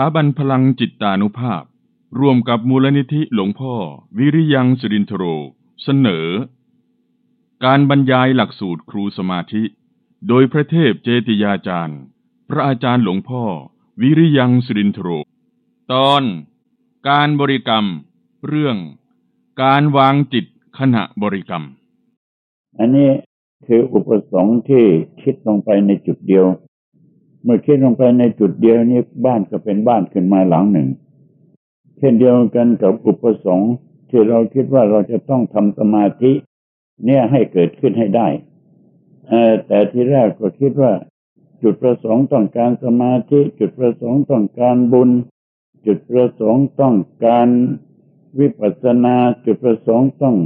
ถาบันพลังจิตตานุภาพ ร่วมกับมูลนิธิหลวงพ่อ วิริยังสุรินทโร เสนอ การบรรยายหลักสูตรครูสมาธิ โดยพระเทพเจติยาจารย์ พระอาจารย์หลวงพ่อ วิริยังสุรินทโร ตอน การบริกรรม เรื่อง การวางจิตขณะบริกรรม อันนี้คืออุปสงค์ที่คิดลงไปในจุดเดียว เมื่อคิดลงไปในจุดเดียวนี้บ้านก็เป็นบ้านขึ้นมาหลังหนึ่ง เช่นเดียวกันกับอุปสงค์ที่เราคิดว่าเราจะต้องทำสมาธิ เนี่ยให้เกิดขึ้นให้ได้แต่ที่แรกก็คิดว่า จุดประสงค์ต้องการสมาธิ จุดประสงค์ต้องการบุญ จุดประสงค์ต้องการวิปัสสนา จุดประสงค์ต้อง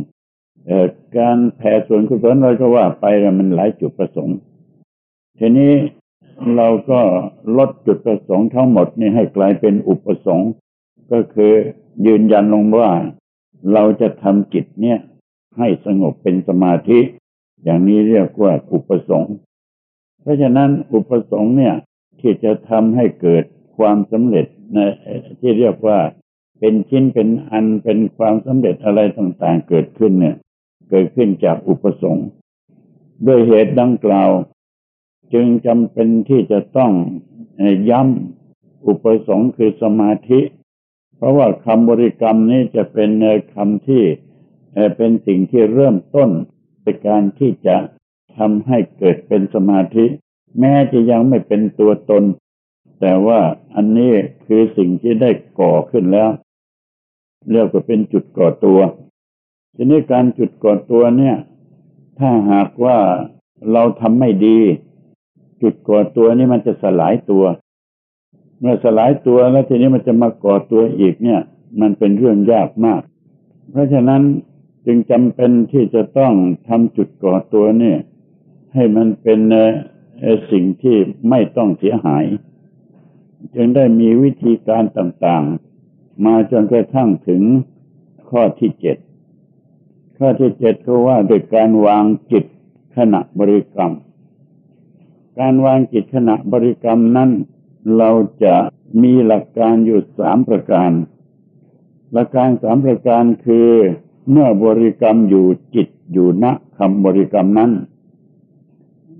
การแผ่ส่วนกุศลเราก็ว่าไปแล้วมันหลายจุดประสงค์ทีนี้ เราก็ลดจุดประสงค์ทั้งหมดนี่ให้กลายเป็นอุปสงค์ ก็คือยืนยันลงว่า เราจะทำจิตเนี่ยให้สงบเป็นสมาธิ อย่างนี้เรียกว่าอุปสงค์ เพราะฉะนั้นอุปสงค์เนี่ยที่จะทำให้เกิดความสำเร็จนะที่เรียกว่าเป็นชิ้นเป็นอันเป็นความสำเร็จอะไรต่างๆเกิดขึ้นเนี่ย เกิดขึ้นจากอุปสงค์ ด้วยเหตุดังกล่าว จึงจำเป็นที่จะต้องย้ำอุปสงค์คือสมาธิ เพราะว่าคำบริกรรมนี้จะเป็นคำที่เป็นสิ่งที่เริ่มต้นในการที่จะทำให้เกิดเป็นสมาธิ แม้จะยังไม่เป็นตัวตน แต่ว่าอันนี้คือสิ่งที่ได้ก่อขึ้นแล้ว เรียกว่าเป็นจุดก่อตัว ทีนี้การจุดก่อตัวเนี่ย ถ้าหากว่าเราทำไม่ดี จุดก่อตัวนี้มันจะสลายตัว เมื่อสลายตัวแล้วทีนี้มันจะมาก่อตัวอีกเนี่ย มันเป็นเรื่องยากมาก เพราะฉะนั้นจึงจำเป็นที่จะต้องทำจุดก่อตัวเนี่ย ให้มันเป็นสิ่งที่ไม่ต้องเสียหาย จึงได้มีวิธีการต่างๆ มาจนกระทั่งถึงข้อที่เจ็ดข้อที่เจ็ดก็ว่าโดยการวางจิตขณะบริกรรม การวางจิตขณะบริกรรมนั้น เราจะมีหลักการอยู่สามประการ หลักการสามประการคือเมื่อบริกรรมอยู่จิตอยู่ณคำบริกรรมนั้น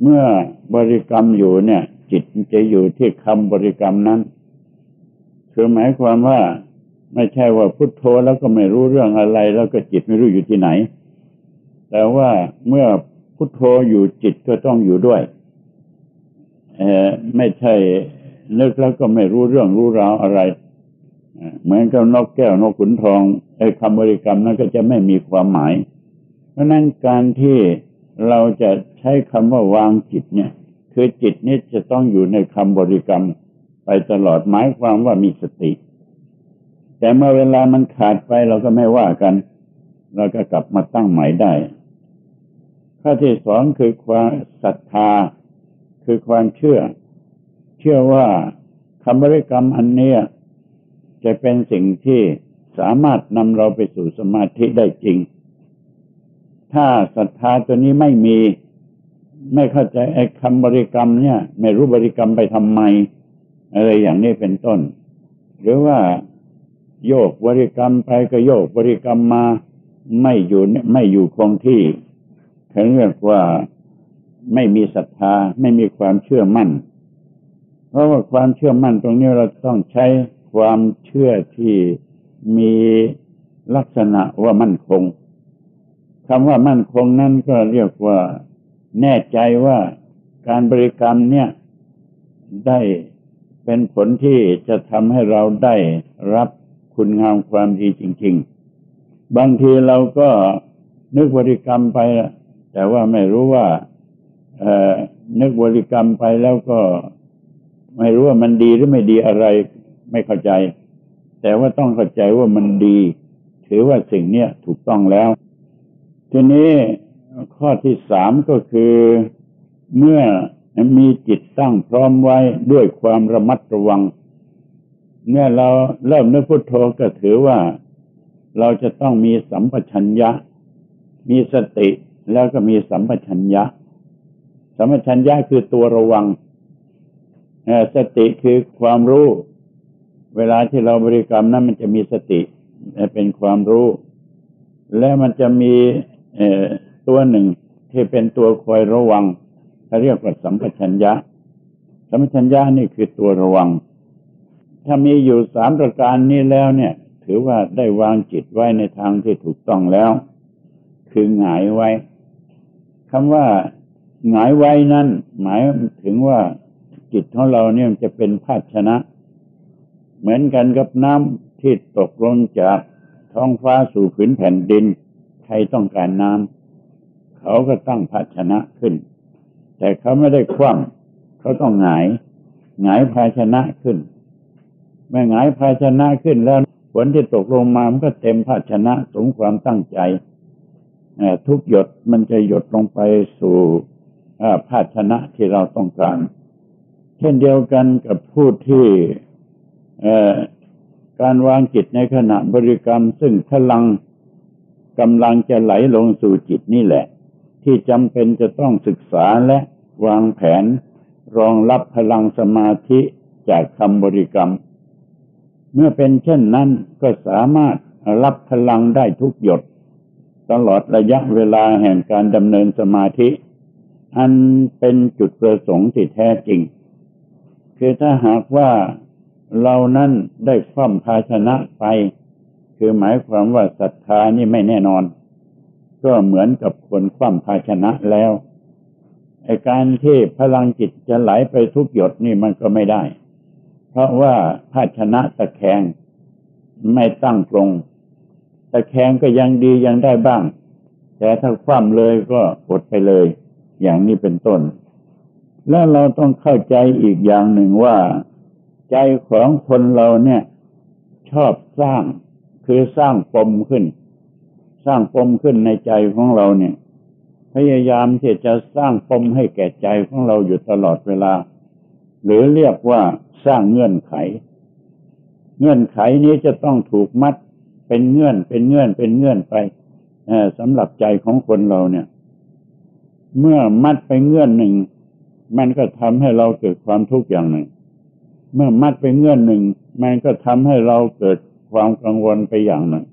เมื่อบริกรรมอยู่เนี่ย จิตจะอยู่ที่คำบริกรรมนั้น คือหมายความว่าไม่ใช่ว่าพุทโธแล้วก็ไม่รู้เรื่องอะไร แล้วก็จิตไม่รู้อยู่ที่ไหน แต่ว่าเมื่อพุทโธอยู่จิตก็ต้องอยู่ด้วย ไม่ใช่นึกแล้วก็ไม่รู้เรื่องรู้ราวอะไร เหมือนกับนกแก้วนกขุนทองไอ้คำบริกรรมนั้นก็จะไม่มีความหมาย เพราะนั้นการที่เราจะใช้คำว่าวางจิตเนี่ย คือจิตนี้จะต้องอยู่ในคำบริกรรมไปตลอดหมายความว่ามีสติ แต่เมื่อเวลามันขาดไปเราก็ไม่ว่ากัน เราก็กลับมาตั้งใหม่ได้ ข้อที่สองคือความศรัทธา คือความเชื่อ เชื่อว่าคำบริกรรมอันนี้จะเป็นสิ่งที่สามารถนำเราไปสู่สมาธิได้จริง ถ้าศรัทธาตัวนี้ไม่มี ไม่เข้าใจไอ้คำบริกรรมเนี่ย ไม่รู้บริกรรมไปทำไม อะไรอย่างนี้เป็นต้น หรือว่าโยกบริกรรมไปก็โยกบริกรรมมา ไม่อยู่ไม่อยู่คงที่เขาเรียกว่า ไม่มีศรัทธาไม่มีความเชื่อมั่น เพราะว่าความเชื่อมั่นตรงนี้เราต้องใช้ความเชื่อที่มีลักษณะว่ามั่นคงคำว่ามั่นคงนั้นก็เรียกว่าแน่ใจว่าการบริกรรมเนี่ยได้เป็นผลที่จะทำให้เราได้รับคุณงามความดีจริง ๆ บางทีเราก็นึกบริกรรมไป แต่ว่าไม่รู้ว่า นึกบริกรรมไปแล้วก็ไม่รู้ว่ามันดีหรือไม่ดีอะไร ไม่เข้าใจ แต่ว่าต้องเข้าใจว่ามันดี ถือว่าสิ่งเนี้ยถูกต้องแล้ว ทีนี้ข้อที่สามก็คือ เมื่อมีจิตตั้งพร้อมไว้ด้วยความระมัดระวัง เมื่อเราเริ่มนึกพุทโธก็ถือว่าเราจะต้องมีสัมปชัญญะ มีสติแล้วก็มีสัมปชัญญะ สัมปชัญญะคือตัวระวังสติคือความรู้ เวลาที่เราบริกรรมนั้นมันจะมีสติเป็นความรู้ และมันจะมีตัวหนึ่งที่เป็นตัวคอยระวังเขาเรียกว่าสัมปชัญญะ สัมปชัญญะนี่คือตัวระวัง ถ้ามีอยู่สามประการนี้แล้วเนี่ย ถือว่าได้วางจิตไว้ในทางที่ถูกต้องแล้ว คือหงายไว้คำว่า หงายไว้นั่น หมายถึงว่าจิตของเราเนี่ยจะเป็นภาชนะ เหมือนกันกับน้ำที่ตกลงจากท้องฟ้าสู่ผืนแผ่นดิน ใครต้องการน้ำเขาก็ตั้งภาชนะขึ้น แต่เขาไม่ได้คว่ำเขาต้องหงายหงายภาชนะขึ้นเมื่อหงายภาชนะขึ้นแล้วฝนที่ตกลงมามันก็เต็มภาชนะสมความตั้งใจทุกหยดมันจะหยดลงไปสู่ ภาชนะที่เราต้องการ เช่นเดียวกันกับผู้ที่การวางจิตในขณะบริกรรม ซึ่งพลังกำลังจะไหลลงสู่จิตนี่แหละ ที่จำเป็นจะต้องศึกษาและวางแผนรองรับพลังสมาธิจากคำบริกรรม เมื่อเป็นเช่นนั้นก็สามารถรับพลังได้ทุกหยด ตลอดระยะเวลาแห่งการดำเนินสมาธิ อันเป็นจุดประสงค์ที่แท้จริง คือถ้าหากว่าเรานั้นได้คว่ำภาชนะไป คือหมายความว่าศรัทธานี่ไม่แน่นอน ก็เหมือนกับคนคว่ำภาชนะแล้วไอการที่พลังจิตจะไหลไปทุกหยดนี่มันก็ไม่ได้ เพราะว่าภาชนะตะแคงไม่ตั้งตรง ตะแคงก็ยังดียังได้บ้าง แต่ถ้าคว่ำเลยก็อดไปเลย อย่างนี้เป็นต้น แล้วเราต้องเข้าใจอีกอย่างหนึ่งว่า ใจของคนเราเนี่ย ชอบสร้างคือสร้างปมขึ้น สร้างปมขึ้นในใจของเราเนี่ย พยายามที่จะสร้างปมให้แก่ใจของเราอยู่ตลอดเวลา หรือเรียกว่าสร้างเงื่อนไข เงื่อนไขนี้จะต้องถูกมัดเป็นเงื่อนเป็นเงื่อนเป็นเงื่อนไปสำหรับใจของคนเราเนี่ย เมื่อมัดไปเงื่อนหนึ่ง มันก็ทำให้เราเกิดความทุกข์อย่างหนึ่ง เมื่อมัดไปเงื่อนหนึ่ง มันก็ทำให้เราเกิดความกังวลไปอย่างหนึ่ง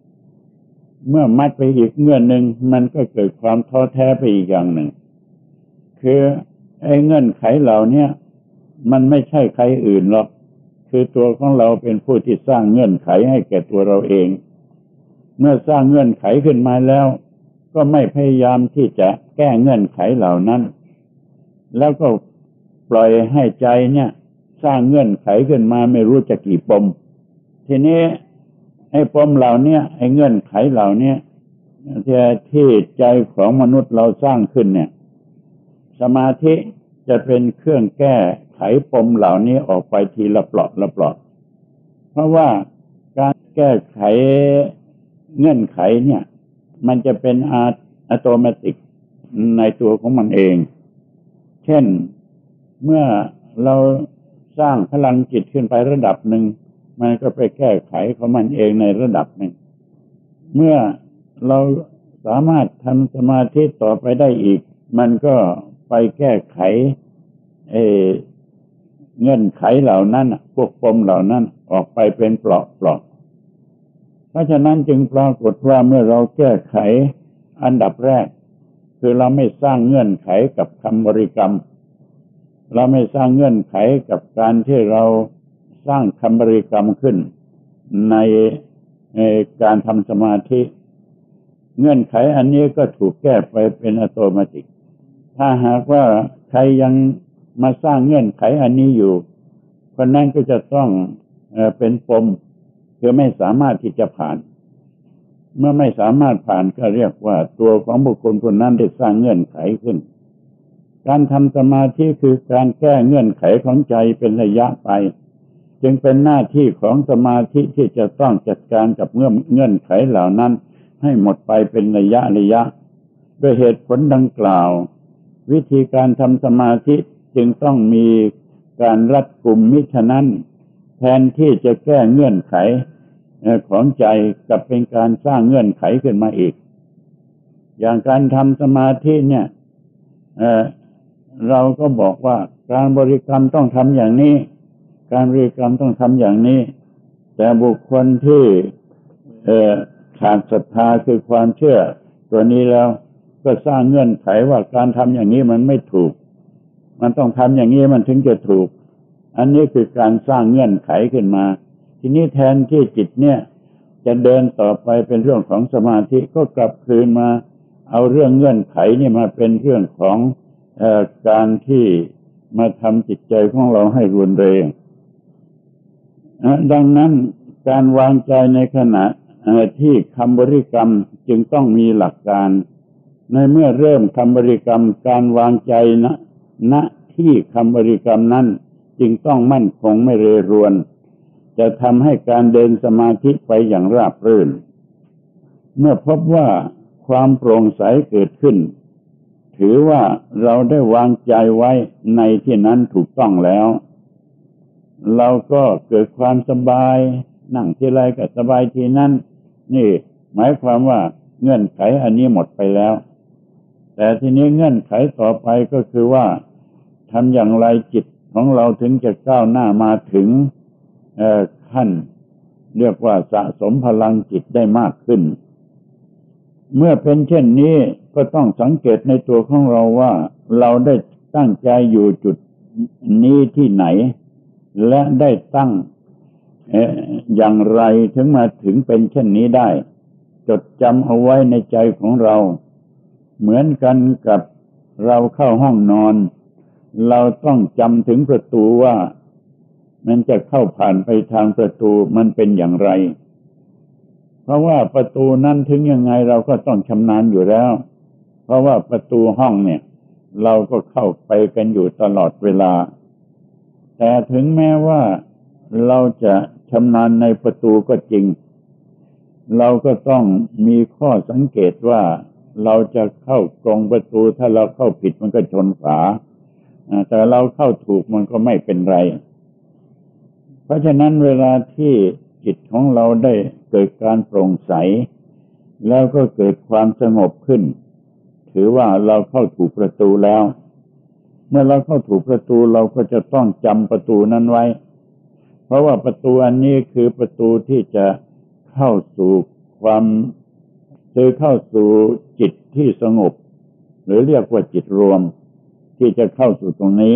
เมื่อมัดไปอีกเงื่อนหนึ่ง มันก็เกิดความท้อแท้ไปอีกอย่างหนึ่ง คือไอ้เงื่อนไขเหล่านี้มันไม่ใช่ใครอื่นหรอก คือตัวของเราเป็นผู้ที่สร้างเงื่อนไขให้แก่ตัวเราเอง เมื่อสร้างเงื่อนไขขึ้นมาแล้ว ก็ไม่พยายามที่จะแก้เงื่อนไขเหล่านั้น แล้วก็ปล่อยให้ใจเนี่ย สร้างเงื่อนไขขึ้นมาไม่รู้จะกี่ปม ทีนี้ไอ้ปมเหล่านี้ไอ้เงื่อนไขเหล่านี้ที่ที่ใจของมนุษย์เราสร้างขึ้นเนี่ย สมาธิจะเป็นเครื่องแก้ไขปมเหล่านี้ออกไปทีละปลอดละปลอดเพราะว่าการแก้ไขเงื่อนไขเนี่ย มันจะเป็นอาอัตโนมัติในตัวของมันเอง เช่น เมื่อเราสร้างพลังจิตขึ้นไประดับหนึ่ง มันก็ไปแก้ไขของมันเองในระดับหนึ่ง เมื่อเราสามารถทำสมาธิต่อไปได้อีก มันก็ไปแก้ไขเเงื่อนไขเหล่านั้นพวกปมเหล่านั้นออกไปเป็นเปลาะเปลาะ ราะฉะนั้นจึงปรากฏว่าเมื่อเราแก้ไขอันดับแรก คือเราไม่สร้างเงื่อนไขกับคำบริกรรม เราไม่สร้างเงื่อนไขกับการที่เราสร้างคำบริกรรมขึ้น ในการทำสมาธิ เงื่อนไขอันนี้ก็ถูกแก้ไปเป็นอัตโนมัติถ้าหากว่าใครยังมาสร้างเงื่อนไขอันนี้อยู่คนนั้นก็จะต้องเป็นปม คือไม่สามารถที่จะผ่าน เมื่อไม่สามารถผ่านก็เรียกว่าตัวของบุคคลคนนั้นได้สร้างเงื่อนไขขึ้น การทำสมาธิคือการแก้เงื่อนไขของใจเป็นระยะไป จึงเป็นหน้าที่ของสมาธิที่จะต้องจัดการกับเงื่อนเงื่อนไขเหล่านั้น ให้หมดไปเป็นระยะระยะด้วยเหตุผลดังกล่าว วิธีการทำสมาธิจึงต้องมีการรัดกลุ่มมิฉะนั้น แทนที่จะแก้เงื่อนไขของใจกับเป็นการสร้างเงื่อนไขขึ้นมาอีก อย่างการทำสมาธิเนี่ยเเราก็บอกว่าการบริกรรมต้องทำอย่างนี้ การบริกรรมต้องทำอย่างนี้ แต่บุคคลที่ขาดศรัทธาคือความเชื่อ ตัวนี้แล้วก็สร้างเงื่อนไขว่าการทำอย่างนี้มันไม่ถูก มันต้องทำอย่างนี้มันถึงจะถูก อันนี้คือการสร้างเงื่อนไขขึ้นมา ทีนี้แทนที่จิตเนี่ย จะเดินต่อไปเป็นเรื่องของสมาธิก็กลับคืนมา เอาเรื่องเงื่อนไขนี่มาเป็นเรื่องของอการที่มาทำจิตใจของเราให้รุนแรงดังนั้นการวางใจในขณะที่คำบริกรรมจึงต้องมีหลักการ ในเมื่อเริ่มคำบริกรรมการวางใจนะณที่คำบริกรรมนั้น จึงต้องมั่นคงไม่เรรวน จะทำให้การเดินสมาธิไปอย่างราบรื่น เมื่อพบว่าความโปร่งใสเกิดขึ้น ถือว่าเราได้วางใจไว้ในที่นั้นถูกต้องแล้ว เราก็เกิดความสบาย นั่งที่ไรก็สบายที่นั้น นี่ หมายความว่าเงื่อนไขอันนี้หมดไปแล้ว แต่ทีนี้เงื่อนไขต่อไปก็คือว่าทำอย่างไรจิต ของเราถึงจะก้าวหน้ามาถึงขั้น เรียกว่าสะสมพลังจิตได้มากขึ้น เมื่อเป็นเช่นนี้ก็ต้องสังเกตในตัวของเราว่าเราได้ตั้งใจอยู่จุดนี้ที่ไหน และได้ตั้งอย่างไรถึงมาถึงเป็นเช่นนี้ได้ จดจำเอาไว้ในใจของเรา เหมือนกันกับเราเข้าห้องนอน เราต้องจำถึงประตูว่า มันจะเข้าผ่านไปทางประตูมันเป็นอย่างไร เพราะว่าประตูนั้นถึงยังไงเราก็ต้องชำนาญอยู่แล้ว เพราะว่าประตูห้องเนี่ย เราก็เข้าไปกันอยู่ตลอดเวลา แต่ถึงแม้ว่าเราจะชำนาญในประตูก็จริง เราก็ต้องมีข้อสังเกตว่าเราจะเข้ากรงประตูถ้าเราเข้าผิดมันก็ชนฝา แต่เราเข้าถูกมันก็ไม่เป็นไร เพราะฉะนั้นเวลาที่จิตของเราได้เกิดการโปร่งใส แล้วก็เกิดความสงบขึ้น ถือว่าเราเข้าถูกประตูแล้ว เมื่อเราเข้าถูกประตูเราก็จะต้องจำประตูนั้นไว้ เพราะว่าประตูอันนี้คือประตูที่จะเข้าสู่ความคือเข้าสู่จิตที่สงบ หรือเรียกว่าจิตรวม ที่จะเข้าสู่ตรงนี้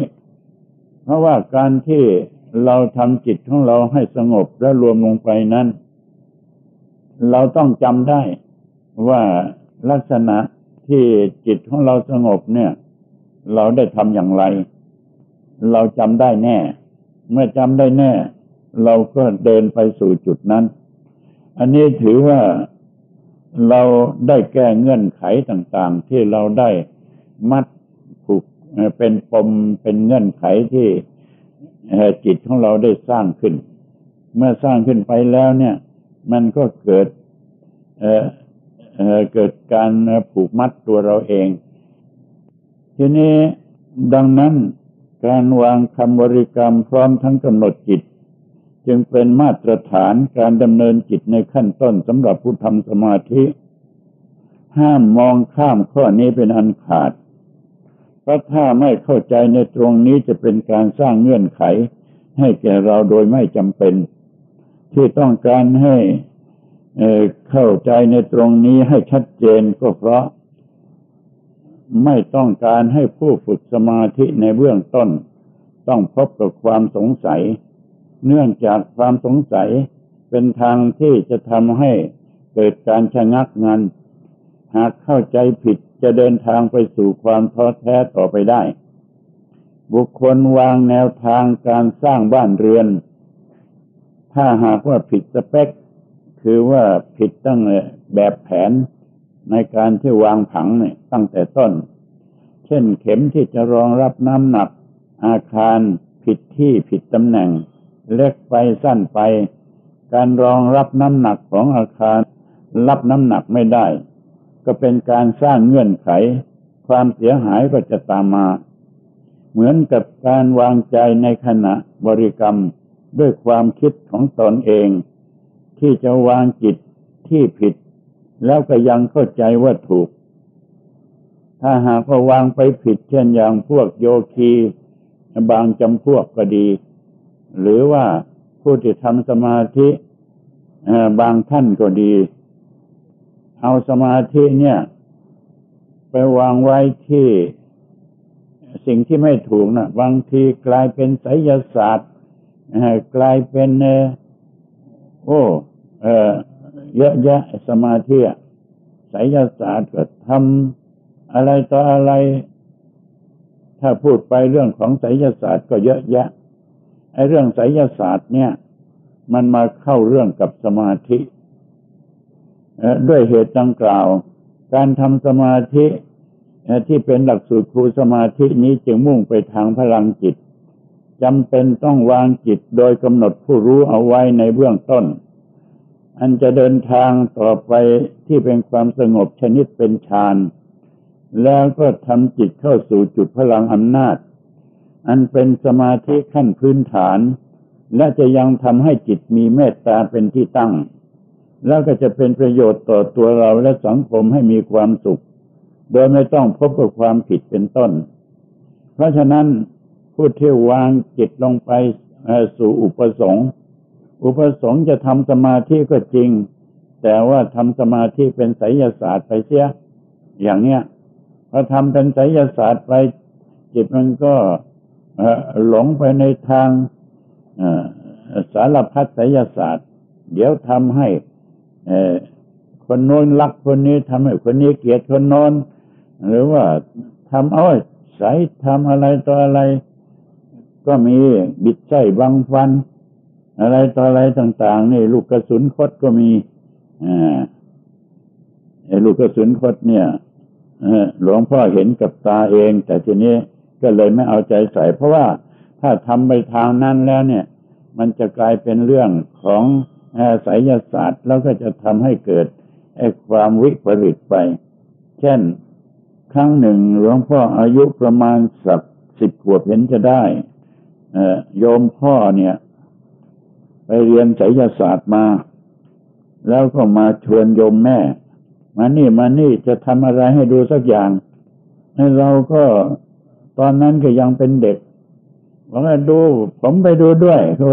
เพราะว่าการที่เราทำจิตของเราให้สงบและรวมลงไปนั้น เราต้องจำได้ว่าลักษณะที่จิตของเราสงบเนี่ย เราได้ทำอย่างไร เราจำได้แน่ เมื่อจำได้แน่ เราก็เดินไปสู่จุดนั้น อันนี้ถือว่าเราได้แก้เงื่อนไขต่างๆ ที่เราได้มัด เป็นปมเป็นเงื่อนไขที่จิตของเราได้สร้างขึ้น เมื่อสร้างขึ้นไปแล้วเนี่ย มันก็เกิดเเกิดการผูกมัดตัวเราเอง ทีนี้ดังนั้นการวางคำบริกรรมพร้อมทั้งกำหนดจิต จึงเป็นมาตรฐานการดำเนินจิตในขั้นต้นสำหรับผู้ทำสมาธิ ห้ามมองข้ามข้อนี้เป็นอันขาด เพราะถ้าไม่เข้าใจในตรงนี้จะเป็นการสร้างเงื่อนไข ให้แก่เราโดยไม่จำเป็น ที่ต้องการให้เข้าใจในตรงนี้ให้ชัดเจนก็เพราะ ไม่ต้องการให้ผู้ฝึกสมาธิในเบื้องต้น ต้องพบกับความสงสัย เนื่องจากความสงสัยเป็นทางที่จะทำให้เกิดการชะงักงานหากเข้าใจผิด จะเดินทางไปสู่ความท้อแท้ต่อไปได้ บุคคลวางแนวทางการสร้างบ้านเรือน ถ้าหากว่าผิดสเปค คือว่าผิดตั้งแบบแผนในการที่วางผังเนี่ยตั้งแต่ต้น เช่นเข็มที่จะรองรับน้ำหนัก อาคารผิดที่ผิดตำแหน่ง เล็กไปสั้นไป การรองรับน้ำหนักของอาคาร รับน้ำหนักไม่ได้ ก็เป็นการสร้างเงื่อนไข ความเสียหายก็จะตามมา เหมือนกับการวางใจในขณะบริกรรมด้วยความคิดของตนเอง ที่จะวางจิตที่ผิด แล้วก็ยังเข้าใจว่าถูก ถ้าหากว่าวางไปผิด เช่นอย่างพวกโยคีบางจำพวกก็ดี หรือว่าผู้ที่ทำสมาธิบางท่านก็ดี เอาสมาธิเนี่ย ไปวางไว้ที่สิ่งที่ไม่ถูกนะบางทีกลายเป็นไสยศาสตร์กลายเป็นโอ้เออเยอะแยะสมาธิไสยศาสตร์ก็ทำอะไรต่ออะไร ถ้าพูดไปเรื่องของไสยศาสตร์ก็เยอะแยะไอ้เรื่องไสยศาสตร์เนี่ย มันมาเข้าเรื่องกับสมาธิ ด้วยเหตุดังกล่าว การทำสมาธิที่เป็นหลักสูตรครูสมาธินี้จึงมุ่งไปทางพลังจิตจำเป็นต้องวางจิตโดยกำหนดผู้รู้เอาไว้ในเบื้องต้น อันจะเดินทางต่อไปที่เป็นความสงบชนิดเป็นฌาน แล้วก็ทำจิตเข้าสู่จุดพลังอำนาจ อันเป็นสมาธิขั้นพื้นฐาน และจะยังทำให้จิตมีเมตตาเป็นที่ตั้ง แล้วก็จะเป็นประโยชน์ต่อตัวเราและสังคมให้มีความสุข โดยไม่ต้องพบกับความผิดเป็นต้น เพราะฉะนั้นผู้ที่วางจิตลงไปสู่อุปสงค์ อุปสงค์จะทำสมาธิก็จริง แต่ว่าทำสมาธิเป็นไสยศาสตร์ไปเสีย อย่างเนี้ยพอทำเป็นไสยศาสตร์ไป จิตมันก็หลงไปในทางสารพัดไสยศาสตร์ เดี๋ยวทำให้ คนโน้นรักคนนี้ทำให้คนนี้เกลียดคนโน้นหรือว่าทำเอาใส่ทำอะไรต่ออะไร ก็มีบิดใจบังฟัน อะไรต่ออะไรต่าง ๆ นี่ ลูกกระสุนคดก็มีอ่าไอ้ลูกกระสุนคดเนี่ยหลวงพ่อเห็นกับตาเอง แต่ทีนี้ก็เลยไม่เอาใจใส่ เพราะว่าถ้าทำไปทางนั้นแล้วเนี่ย มันจะกลายเป็นเรื่องของ ไสยศาสตร์แล้วก็จะทำให้เกิดไอ้ความวิปริตไป เช่น ครั้งหนึ่งหลวงพ่ออายุประมาณสักสิบขวบเห็นจะได้โยมพ่อเนี่ย ไปเรียนไสยศาสตร์มา แล้วก็มาชวนโยมแม่ มานี่มานี่จะทำอะไรให้ดูสักอย่างให้เราก็ตอนนั้นก็ยังเป็นเด็กบอกว่าดู ผมไปดูด้วยเขา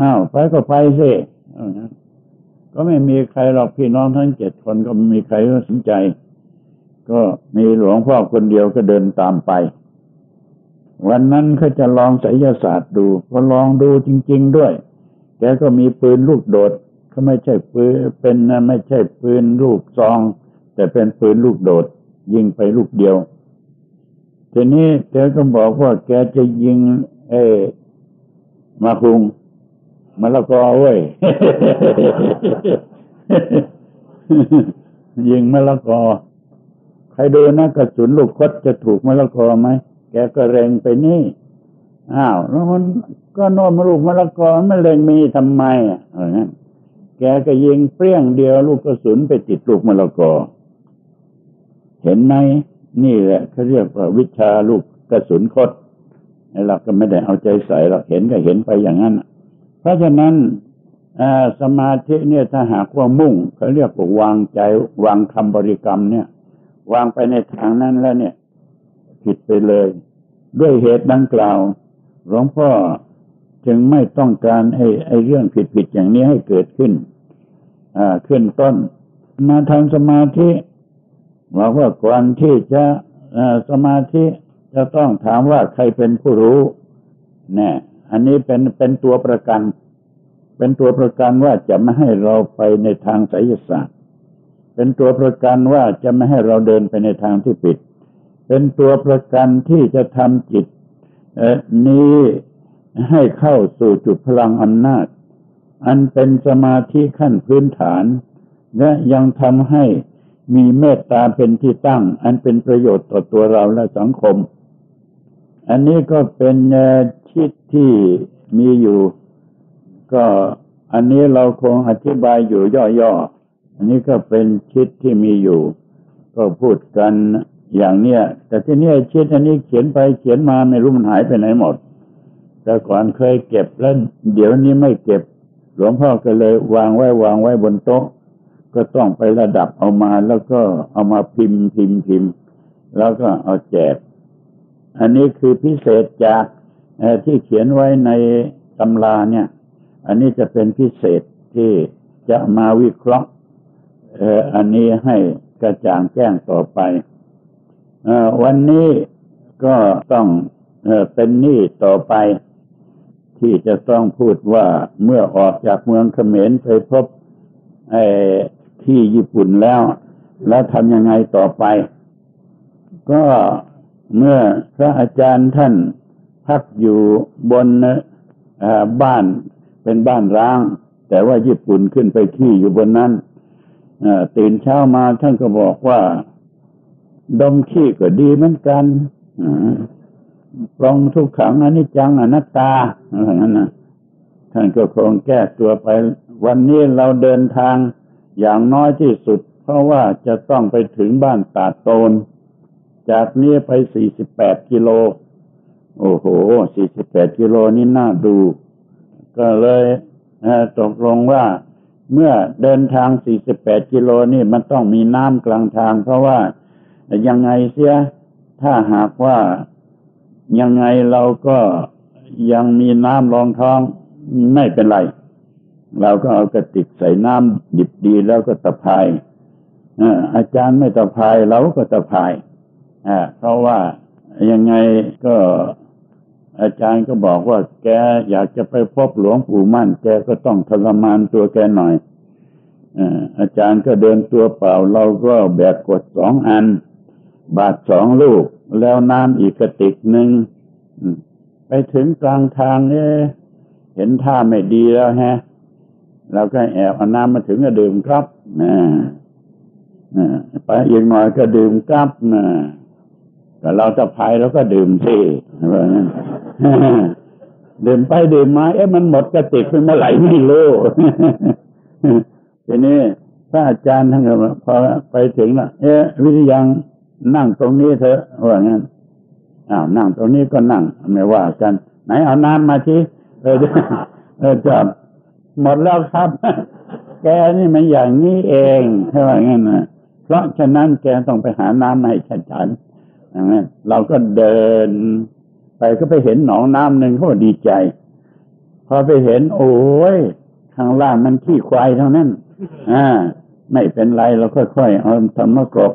อ้าวไปก็ไปสิ ก็ไม่มีใครหรอกพี่น้องทั้งเจ็ดคนก็ไม่มีใครสนใจ ก็มีหลวงพ่อคนเดียวก็เดินตามไป วันนั้นเขาจะลองไสยศาสตร์ดูก็ลองดูจริง ๆด้วย แกก็มีปืนลูกโดดเขาไม่ใช่ปืนเป็นไม่ใช่ปืนลูกซอง แต่เป็นปืนลูกโดด ยิงไปลูกเดียวทีนี้แกก็บอกว่าแกจะยิง เอมาคุง มะละกอเว้ยยิงมะละกอ ใครดูนะกระสุนลูกคดจะถูกมะละกอไหมแกก็เร็งไปนี่ อ้าวแล้วมันก็น่นมาลูกมะละกอมันเร็งมีทำไมอะอะไรนั้นแกก็ยิงเปรี้ยงเดียวลูกกระสุนไปติดลูกมะละกอ เห็นไหมนี่แหละเขาเรียกว่าวิชาลูกกระสุนคดเราก็ไม่ได้เอาใจใส่เราเห็นก็เห็นไปอย่างนั้น เพราะฉะนั้นสมาธิเนี่ยถ้าหากว่ามุ่งเขาเรียกว่าวางใจวางคำบริกรรมเนี่ย วางไปในทางนั้นแล้วเนี่ย ผิดไปเลย ด้วยเหตุดังกล่าวหลวงพ่อจึงไม่ต้องการให้ไอ้เรื่องผิดๆอย่างนี้ให้เกิดขึ้นขึ้นต้น มาทำสมาธิบอกว่าก่อนที่จะสมาธิจะต้องถามว่าใครเป็นผู้รู้แน่ อันนี้เป็นเป็นตัวประกัน เป็นตัวประกันว่าจะไม่ให้เราไปในทางไสยศาสตร์ เป็นตัวประกันว่าจะไม่ให้เราเดินไปในทางที่ผิด เป็นตัวประกันที่จะทำจิตนี้ให้เข้าสู่จุดพลังอำนาจ อันเป็นสมาธิขั้นพื้นฐาน และยังทำให้มีเมตตาเป็นที่ตั้ง อันเป็นประโยชน์ต่อตัวเราและสังคม อันนี้ก็เป็น ที่มีอยู่ ก็อันนี้เราคงอธิบายอยู่ย่อๆ อันนี้ก็เป็นชิดที่มีอยู่ ก็พูดกันอย่างเนี้ย แต่ที่นี้ชิดอันนี้เขียนไปเขียนมาไม่รู้มันหายไปไหนหมด แต่ก่อนเคยเก็บแล้วเดี๋ยวนี้ไม่เก็บ หลวงพ่อก็เลยวางไว้วางไว้บนโต๊ะ ก็ต้องไประดับเอามาแล้วก็เอามาพิมพ์พิมพ์พิมพ์ แล้วก็เอาแจก อันนี้คือพิเศษจาก ที่เขียนไว้ในตำราเนี่ย อันนี้จะเป็นพิเศษที่จะมาวิเคราะห์อันนี้ให้กระจ่างแจ้งต่อไปวันนี้ก็ต้องเป็นหนี้ต่อไป ที่จะต้องพูดว่าเมื่อออกจากเมืองเขมรไปพบที่ญี่ปุ่นแล้ว แล้วทำยังไงต่อไป ก็เมื่อพระอาจารย์ท่าน พักอยู่บนบ้านเป็นบ้านร้าง แต่ว่าญี่ปุ่นขึ้นไปที่อยู่บนนั้นตื่นเช้ามาท่านก็บอกว่า ดมขี้ก็ดีเหมือนกันปรองทุกขังอนิจจังอนัตตาอะไรนั้นนะท่านก็คงแก้ตัวไป วันนี้เราเดินทางอย่างน้อยที่สุด เพราะว่าจะต้องไปถึงบ้านตาโตน จากนี้ไปสี่สิบแปดกิโล โอ้โหสี่สิบแปดกิโลนี่น่าดู ก็เลยตกลงว่าเมื่อเดินทาง 48 กิโลนี่มันต้องมีน้ำกลางทาง เพราะว่ายังไงเสีย ถ้าหากว่ายังไงเราก็ยังมีน้ำรองท้องไม่เป็นไร เราก็เอากระติกใส่น้ำดิบดีแล้วก็ตะพายอาจารย์ไม่ตะพายเราก็ตะพายเพราะว่ายังไงก็ อาจารย์ก็บอกว่าแกอยากจะไปพบหลวงปู่มั่น แกก็ต้องทรมานตัวแกหน่อยอาจารย์ก็เดินตัวเปล่า เราก็แบกกดสองอัน บาทสองลูก แล้วน้ำอีกกระติกหนึ่งไปถึงกลางทางเนี่ยเห็นท่าไม่ดีแล้วฮะเราก็แอบเอาน้ำมาถึงก็ดื่มครับนะไปอีกหน่อยก็ดื่มครับนะ ก็เราจะพายแล้วก็ดื่มสิดื่มไปดื่มมาเอ๊ะมันหมดกระติกเมื่อไหร่ไม่รู้ทีนี้พระอาจารย์ท่านก็พอไปถึงละเอ๊ะวิทยังนั่งตรงนี้เถอะว่างั้นอ้าวนั่งตรงนี้ก็นั่งไม่ว่ากัน ไหนเอาน้ำมาทีเออเออจับหมดแล้วครับ แกนี่มันอย่างนี้เองใช่ไหมงั้นนะเพราะฉะนั้นแกต้องไปหาน้ำให้ฉัน เราก็เดิน ไปก็ไปเห็นหนองน้ำหนึ่งเขาดีใจ พอไปเห็น โอ้ยข้างล่างมันขี้ควายเท่านั้น อ่า ไม่เป็นไรเราค่อยๆเอาธรรมกรบ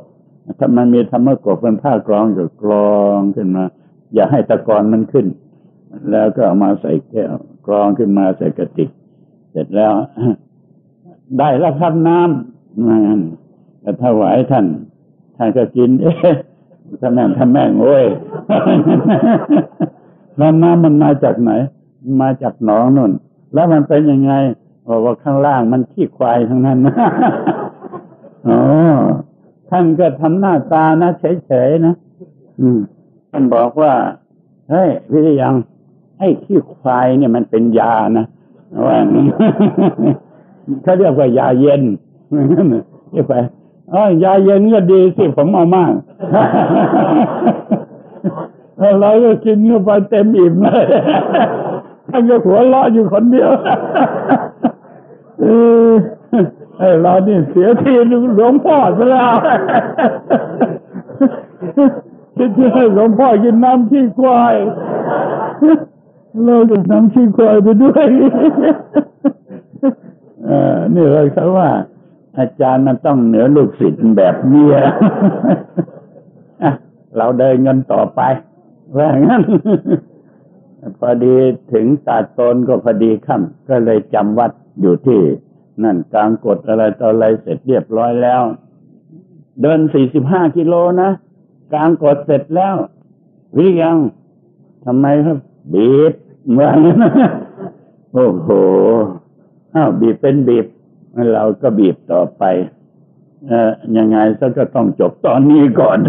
ถ้ามันมีธรรมกรบเป็นผ้ากรองก็กรองขึ้นมา อย่าให้ตะกอนมันขึ้น แล้วก็เอามาใส่แก้วกรองขึ้นมาใส่กระติก เสร็จแล้ว ได้แล้วครับน้ำนั่นแต่ถวายท่าน ท่านก็กิน เอ๊ะ ถ้าแม่งถ้าแม่งโอ้ยแล้วน้ำมันมาจากไหน มาจากหนองนู่น แล้วมันเป็นยังไงบอกว่าข้างล่างมันขี้ควายทั้งนั้นนะอ๋อท่านก็ทำหน้าตานะเฉยๆนะอืมท่านบอกว่าเฮ้ยวิทยังไอ้ขี้ควายเนี่ยมันเป็นยานะว่าเขาเรียกว่ายาเย็นเรียกไป อ๋อยาเย็นก็ดีสิผมเอามากเราก็กินเข้าไปเต็มอิ่มเลยท่านก็หัวเราะอยู่คนเดียวเออเรานี่เสียทีหลวงพ่อไปแล้วคิดที่ให้หลวงพ่อกินน้ำขี้ควายเรากินน้ำขี้ควายไปด้วย เออนี่เลยเขาว่า อาจารย์มันต้องเหนือลูกศิษย์แบบเมียเราเดินเงินต่อไปว่างั้น พอดีถึงตาตนก็พอดีค่ำก็เลยจำวัดอยู่ที่ นั่นกลางกดอะไรต่ออะไรเสร็จเรียบร้อยแล้ว เดินสี่สิบห้ากิโลนะกลางกดเสร็จแล้ว วิยังทำไมครับบีบเมืองโอ้โหอ้าวบีบเป็นบีบ เราก็บีบต่อไปอยังไงซะก็ต้องจบตอนนี้ก่อน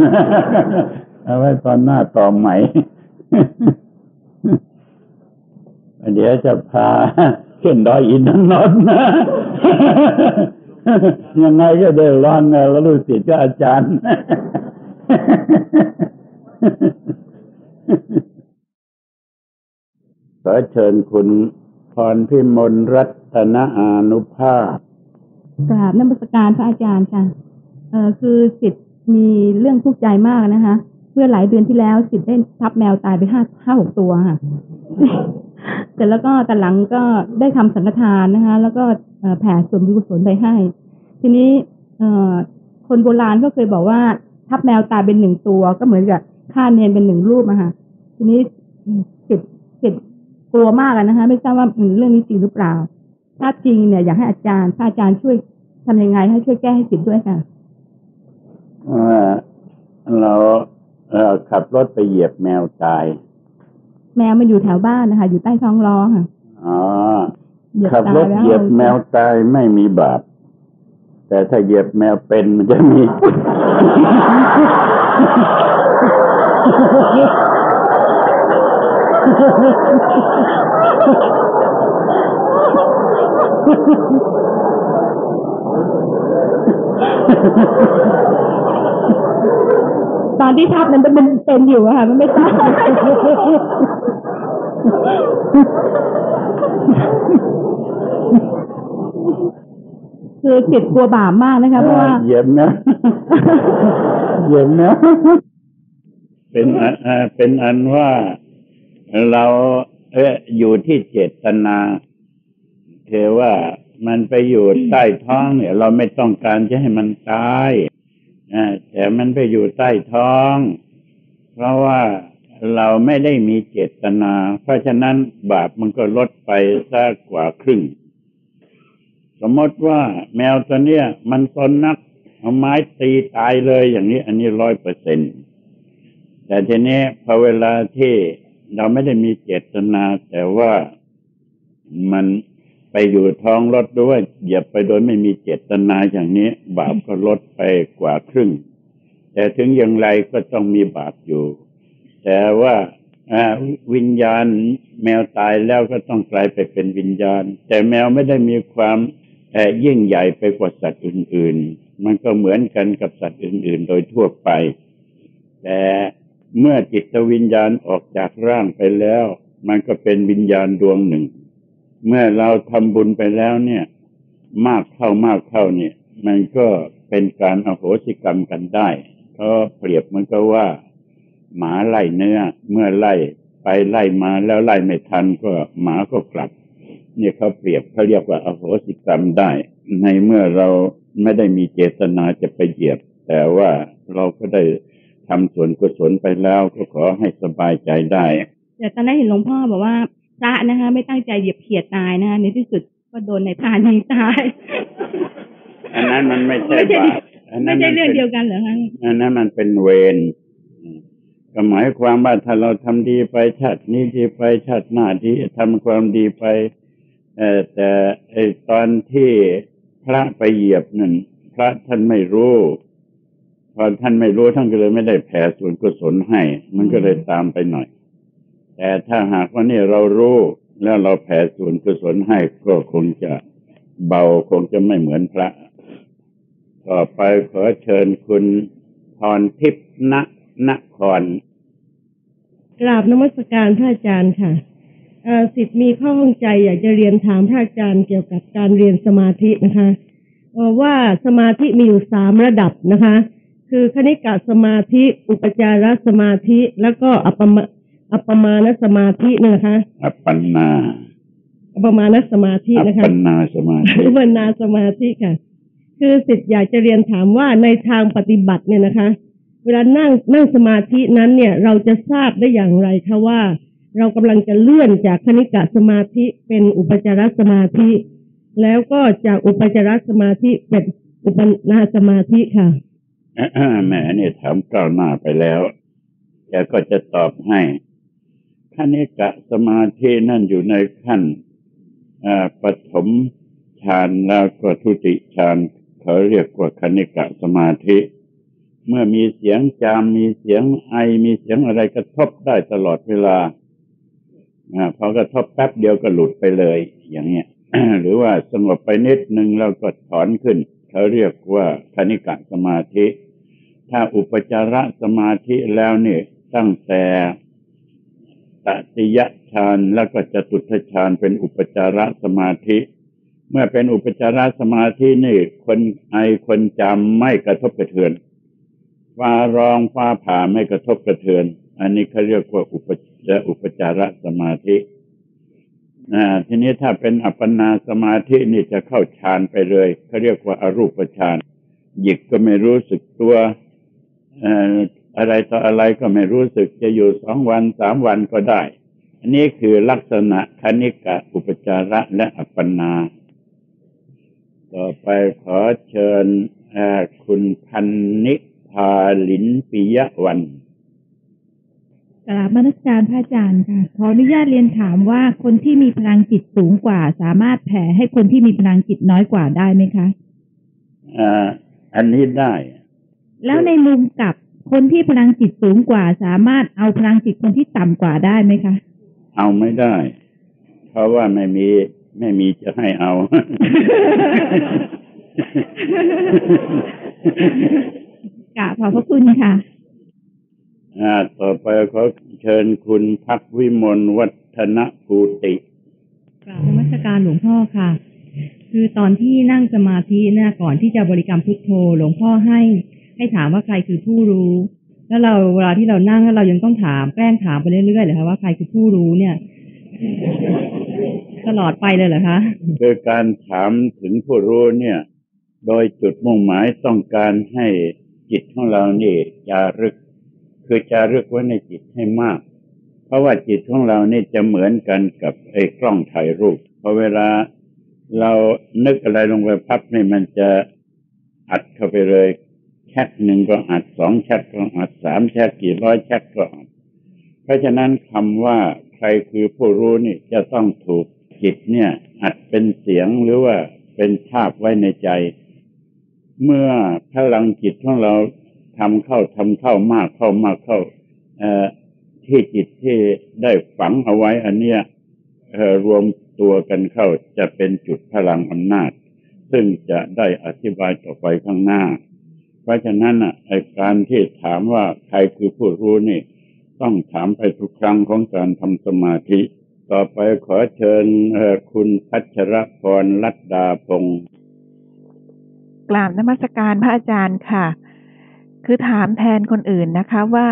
เอาไว้ตอนหน้าต่อใหม่ เดี๋ยวจะพาขึ้นดอยอินทนนท์นะยังไงก็ได้ร้อนแล้วรู้สิเจ้าอาจารย์ ขอเชิญคุณพรพิมลรัตนอานุภาพ กราบนักสการพระอาจารย์ค่ะ เออคือสิทธิ์มีเรื่องทุกข์ใจมากนะคะ เมื่อหลายเดือนที่แล้วสิทธิ์ได้ทับแมวตายไปห้าห้าหกตัวค่ะเสร็จแล้วก็แต่หลังก็ได้ทำสังฆทานนะคะ แล้วก็แผ่ส่วนบุญกุศลไปให้ ทีนี้เอคนโบราณก็เคยบอกว่า ทับแมวตายเป็นหนึ่งตัวก็เหมือนกับฆ่าเนนเป็นหนึ่งรูปอะค่ะทีนี้สิทธิ์สิทธิ์กลัวมากนะคะ ไม่ทราบว่าเรื่องนี้จริงหรือเปล่า ถ้าจริงเนี่ยอยากให้อาจารย์ถ้าอาจารย์ช่วยทำยังไงให้ช่วยแก้ให้สิทธิ์ด้วยค่ะเราเราขับรถไปเหยียบแมวตาย แมวมันอยู่แถวบ้านนะคะ อยู่ใต้ท้องล้อค่ะอ๋อขับรถเหยียบแมวตายไม่มีบาป แต่ถ้าเหยียบแมวเป็นมันจะมี ตอนที่ทับนั้นมันเป็นอยู่ค่ะ มันไม่ตายคือจิตกลัวบาปมากนะคะเพราะว่าเย็นนะเย็นนะเป็นอันเป็นอันว่าเราเอออยู่ที่เจตนา เทว่ามันไปอยู่ใต้ท้องเนี่ย เราไม่ต้องการจะให้มันตายแต่มันไปอยู่ใต้ท้อง เพราะว่าเราไม่ได้มีเจตนา เพราะฉะนั้นบาปมันก็ลดไปสักกว่าครึ่ง สมมติว่าแมวตัวเนี้ยมันตนนักเอาไม้ตีตายเลยอย่างนี้ อันนี้ร้อยเปอร์เซ็นแต่ทีนี้พอเวลาที่เราไม่ได้มีเจตนา แต่ว่ามัน ไปอยู่ท้องรถด้วยเหยียบไปโดยไม่มีเจตนาอย่างนี้ บาปก็ลดไปกว่าครึ่ง แต่ถึงอย่างไรก็ต้องมีบาปอยู่ แต่ว่าวิญญาณแมวตายแล้วก็ต้องกลายไปเป็นวิญญาณ แต่แมวไม่ได้มีความยิ่งใหญ่ไปกว่าสัตว์อื่น ๆ มันก็เหมือนกันกับสัตว์อื่น ๆ โดยทั่วไป แต่เมื่อจิตวิญญาณออกจากร่างไปแล้ว มันก็เป็นวิญญาณดวงหนึ่ง เมื่อเราทำบุญไปแล้วเนี่ย มากเข้ามากเข้าเนี่ย มันก็เป็นการอโหสิกรรมกันได้เพราะเปรียบมันก็ว่า หมาไล่เนื้อ เมื่อไล่ไปไล่มาแล้วไล่ไม่ทันก็หมาก็กลับ เนี่ยเขาเปรียบเขาเรียกว่าอโหสิกรรมได้ ในเมื่อเราไม่ได้มีเจตนาจะไปเหยียบ แต่ว่าเราก็ได้ทำส่วนกุศลไปแล้วก็ขอให้สบายใจได้แต่ตอนนั้นเห็นหลวงพ่อบอกว่า พระนะคะ ไม่ตั้งใจเหยียบเขียดตายนะคะในที่สุดก็โดนในทานยิงตาย อันนั้นมันไม่ใช่บาปไม่ใช่เรื่องเดียวกันเหรอคะอันนั้นมันเป็นเวรก็หมายความว่าถ้าเราทำดีไปชาตินี้ดีไปชาติหน้าดีทำความดีไปแต่ไอตอนที่พระไปเหยียบนั่นพระท่านไม่รู้พอท่านไม่รู้ท่านก็เลยไม่ได้แผ่ส่วนกุศลให้ มันก็เลยตามไปหน่อย แต่ถ้าหากว่านี่เรารู้แล้วเราแผ่ส่วนกุศลให้ก็คงจะเบาคงจะไม่เหมือนพระ ต่อไปขอเชิญคุณพรทิพย์ณนครกราบนมัสการพระอาจารย์ค่ะสิทธิ์มีข้อข้องใจอยากจะเรียนถามพระอาจารย์เกี่ยวกับการเรียนสมาธินะคะว่าสมาธิมีอยู่สามระดับนะคะ คือคณิกะสมาธิ อุปจารสมาธิ แล้วก็อัปม อัปปมาณสมาธินะคะ อัปปนาอัปปมาณสมาธินะคะอัปปนาสมาธิอัปปนาสมาธิค่ะ คือสิทธิ์อยากจะเรียนถามว่าในทางปฏิบัติเนี่ยนะคะ เวลานั่งนั่งสมาธินั้นเนี่ย เราจะทราบได้อย่างไรคะว่า เรากำลังจะเลื่อนจากคณิกะสมาธิเป็นอุปจารสมาธิ แล้วก็จากอุปจารสมาธิเป็นอุปนาสมาธิค่ะแหมเนี่ยถามก้าวหน้าไปแล้วแกก็จะตอบให้ คณิกะสมาธินั่นอยู่ในขั้นปฐมฌานแล้วก็ทุติฌานเขาเรียกว่าคณิกะสมาธิ เมื่อมีเสียงจามมีเสียงไอมีเสียงอะไรกระทบได้ตลอดเวลาอพอกระทบแป๊บเดียวก็หลุดไปเลย อย่างเงี้ยหรือว่าสงบไปนิดหนึ่งแล้วก็ถอนขึ้น เขาเรียกว่าคณิกะสมาธิ ถ้าอุปจารสมาธิแล้วเนี่ยตั้งแต่ ตติยฌานแล้วก็จตุทฌานเป็นอุปจารสมาธิ เมื่อเป็นอุปจารสมาธินี่ คนไอคนจำไม่กระทบกระเทือนฟ้าร้องฟ้าผ่าไม่กระทบกระเทือน อันนี้เขาเรียกว่าอุปจอุปจารสมาธิทีนี้ถ้าเป็นอัปปนาสมาธินี่จะเข้าฌานไปเลยเขาเรียกว่าอารูปฌานหยิกก็ไม่รู้สึกตัว อะไรต่ออะไรก็ไม่รู้สึกจะอยู่สองวันสามวันก็ได้ อันนี้คือลักษณะคณิกะอุปจาระและอัปปนา ต่อไปขอเชิญคุณพันนิพาลินปิยวันกราบมนัสการพระอาจารย์ค่ะ ขออนุญาตเรียนถามว่าคนที่มีพลังจิตสูงกว่า สามารถแผ่ให้คนที่มีพลังจิตน้อยกว่าได้ไหมคะอ่าอันนี้ได้ แล้วในมุมกับ คนที่พลังจิตสูงกว่า สามารถเอาพลังจิตคนที่ต่ำกว่าได้ไหมคะ เอาไม่ได้ เพราะว่าไม่มีไม่มีจะให้เอา กะขอบพระคุณค่ะอ่าต่อไปขอเชิญคุณพักวิมลวัฒนภูติกราบนมัสการหลวงพ่อค่ะ คือตอนที่นั่งสมาธิเนี่ยก่อนที่จะบริกรรมพุทโธ หลวงพ่อให้ ให้ถามว่าใครคือผู้รู้ แล้วเราเวลาที่เรานั่งแล้วเรายังต้องถามแกล้งถามไปเรื่อยๆเลยคะว่าใครคือผู้รู้เนี่ย ตลอดไปเลยเหรอคะคือการถามถึงผู้รู้เนี่ย โดยจุดมุ่งหมายต้องการให้จิตของเรานี่จารึก คือจารึกไว้ในจิตให้มาก เพราะว่าจิตของเราเนี่ยจะเหมือนกันกับไอ้กล้องถ่ายรูปพอเวลาเรานึกอะไรลงไปพับนี่มันจะอัดเข้าไปเลย ชทหนึ่งก็อัดสองแชทก็อัดสามแชทกี่ร้อยแชทก็อัดเพราะฉะนั้นคำว่าใครคือผู้รู้นี่จะต้องถูกจิตเนี่ยอัดเป็นเสียงหรือว่าเป็นภาพไว้ในใจ เมื่อพลังจิตของเราทำเข้าทำเข้ามากเข้ามากเข้าที่จิตที่ได้ฝังเอาไว้ อันเนี้ยรวมตัวกันเข้าจะเป็นจุดพลังอำนาจ ซึ่งจะได้อธิบายต่อไปข้างหน้า ราะฉะนั้นอะไอการที่ถามว่าใครคือผู้รู้นี่ ต้องถามไปทุกครั้งของการทำสมาธิ ต่อไปขอเชิญคุณพัชรพรลัดดาพงศ์กราบนมัสการพระอาจารย์ค่ะ คือถามแทนคนอื่นนะคะว่า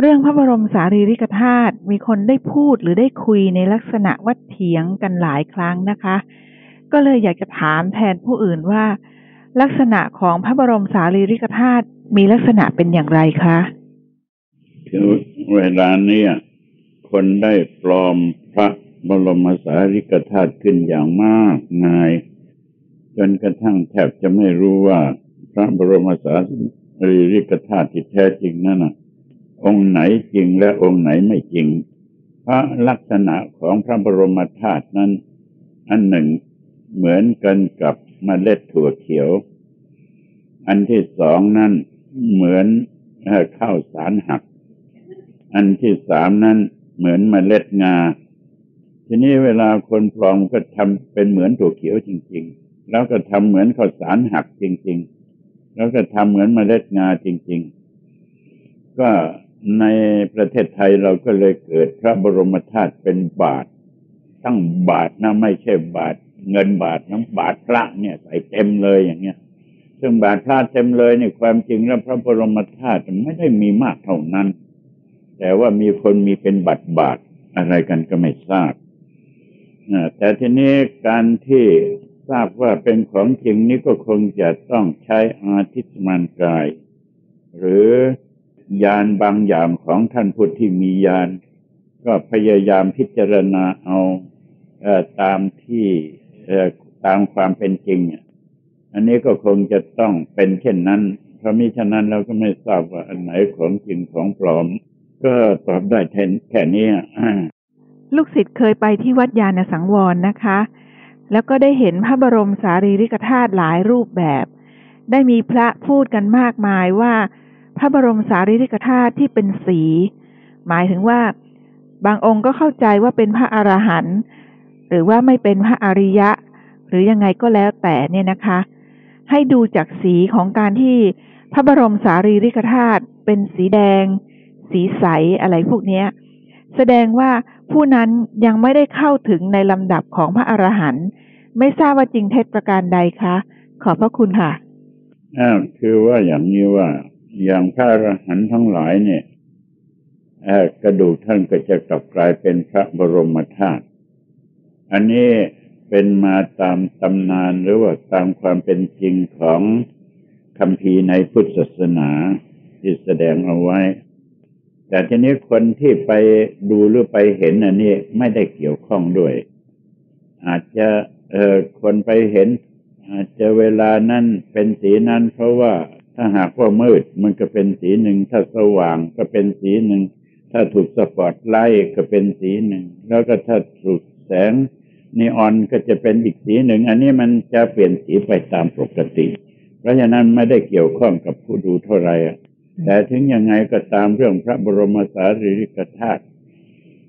เรื่องพระบรมสารีริกธาตุมีคนได้พูดหรือได้คุยในลักษณะวัดเถียงกันหลายครั้งนะคะ ก็เลยอยากจะถามแทนผู้อื่นว่า ลักษณะของพระบรมสารีริกธาตุมีลักษณะเป็นอย่างไรคะคือเวลาเนี้ยคนได้ปลอมพระบรมสารีริกธาตุขึ้นอย่างมากมาย จนกระทั่งแทบจะไม่รู้ว่า พระบรมสารีริกธาตุที่แท้จริงนั่นนะองค์ไหนจริงและองค์ไหนไม่จริง พระลักษณะของพระบรมธาตุนั้น อันหนึ่งเหมือนกันกับ มเมล็ดถั่วเขียว อันที่สองนั้นเหมือนข้าวสารหัก อันที่สามนั้นเหมือนมเมล็ดงา ทีนี้เวลาคนปลอมก็ทำเป็นเหมือนถั่วเขียวจริง ๆ แล้วก็ทำเหมือนข้าวสารหักจริง ๆ แล้วก็ทำเหมือนมเมล็ดงาจริง ๆ ก็ในประเทศไทยเราก็เลยเกิดพระบรมธาตุเป็นบาทตั้งบาทนะไม่ใช่บาท เงินบาทน้ำบาทพระเนี่ยใส่เต็มเลยอย่างเงี้ย ซึ่งบาทพระเต็มเลยเนี่ยความจริงแล้วพระบรมธาตุไม่ได้มีมากเท่านั้น แต่ว่ามีคนมีเป็นบาทบาทอะไรกันก็ไม่ทราบแต่ทีนี้การที่ทราบว่าเป็นของจริงนี้ก็คงจะต้องใช้อาทิตมานกาย หรือยานบางอย่างของท่านผู้ที่มียาน ก็พยายามพิจารณาเอาตามที่ ตามความเป็นจริงอันนี้ก็คงจะต้องเป็นเช่นนั้น เพราะมิฉะนั้นเราก็ไม่ทราบว่าอันไหนของจริงของปลอม ก็ตอบได้แค่นี้ลูกศิษย์เคยไปที่วัดยานสังวรนะคะ แล้วก็ได้เห็นพระบรมสารีริกธาตุหลายรูปแบบ ได้มีพระพูดกันมากมายว่า พระบรมสารีริกธาตุที่เป็นสี หมายถึงว่า บางองค์ก็เข้าใจว่าเป็นพระอรหันต์ หรือว่าไม่เป็นพระอริยะ หรือยังไงก็แล้วแต่เนี่ยนะคะ ให้ดูจากสีของการที่พระบรมสารีริกธาตุเป็นสีแดง สีใสอะไรพวกนี้แสดงว่าผู้นั้นยังไม่ได้เข้าถึงในลำดับของพระอรหันต์ไม่ทราบว่าจริงเท็จประการใดคะ ขอบพระคุณค่ะอ้าวคือว่าอย่างนี้ว่า อย่างพระอรหันต์ทั้งหลายเนี่ยกระดูกท่านก็จะกลับกลายเป็นพระบรมธาตุ อันนี้เป็นมาตามตำนานหรือว่าตามความเป็นจริงของคำพีในพุทธศาสนาที่แสดงเอาไว้ แต่ทีนี้คนที่ไปดูหรือไปเห็นอันนี้ไม่ได้เกี่ยวข้องด้วย อาจจะเออคนไปเห็น อาจจะเวลานั้นเป็นสีนั้น เพราะว่าถ้าหากว่ามืดมันก็เป็นสีหนึ่ง ถ้าสว่างก็เป็นสีหนึ่ง ถ้าถูกสปอตไลท์ก็เป็นสีหนึ่ง แล้วก็ถ้าถูก แสงนีออนก็จะเป็นอีกสีหนึ่ง อันนี้มันจะเปลี่ยนสีไปตามปกติ เพราะฉะนั้นไม่ได้เกี่ยวข้องกับผู้ดูเท่าไหร่แต่ถึงยังไงก็ตามเรื่องพระบรมสารีริกธาตุ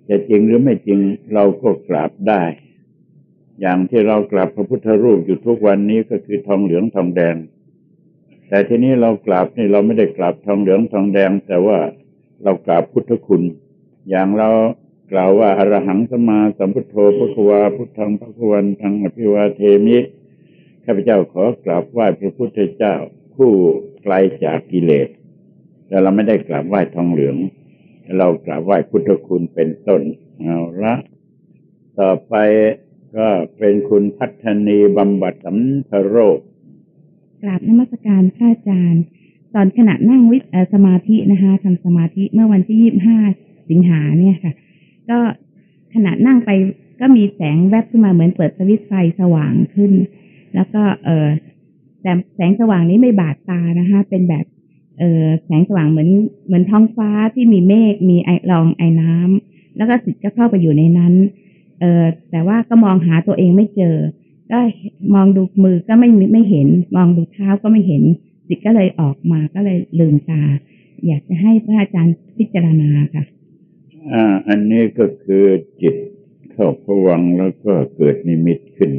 จะจริงหรือไม่จริงเราก็กราบได้ อย่างที่เรากราบพระพุทธรูปอยู่ทุกวันนี้ก็คือทองเหลืองทองแดง แต่ทีนี้เรากราบนี่เราไม่ได้กราบทองเหลืองทองแดง แต่ว่าเรากราบพุทธคุณ อย่างเรา กล่าวว่าอรหังสมาสัมพุทโธพุทธวาพุทธังพระควันทังอภิวาเทมิข้าพเจ้าขอกราบไหว้พระพุทธเจ้า ผู้ไกลจากกิเลสแต่เราไม่ได้กราบไหว้ทองเหลือง เรากราบไหว้พุทธคุณเป็นต้นเอาละต่อไปก็เป็นคุณพัฒนีบำบัดสัมทโรคกราบนมัสการพระอาจารย์ ตอนขณะนั่งวิสมาธินะคะทำสมาธิเมื่อวันที่ยี่บห้าสิงหาเนี่ยค่ะ ก็ขณะนั่งไปก็มีแสงแวบขึ้นมาเหมือนเปิดสวิตไฟสว่างขึ้น แล้วก็เออแต่แสงสว่างนี้ไม่บาดตานะคะ เป็นแบบเออแสงสว่างเหมือนเหมือนท้องฟ้าที่มีเมฆมีไอรองไอน้ำแล้วก็สิทธิ์ก็เข้าไปอยู่ในนั้น เออแต่ว่าก็มองหาตัวเองไม่เจอ ก็มองดูมือก็ไม่ไม่เห็น มองดูเท้าก็ไม่เห็นจิตก็เลยออกมาก็เลยลืมตา อยากจะให้พระอาจารย์พิจารณาค่ะ อ่า อันนี้ก็คือจิตเข้าผวังแล้วก็เกิดนิมิตขึ้น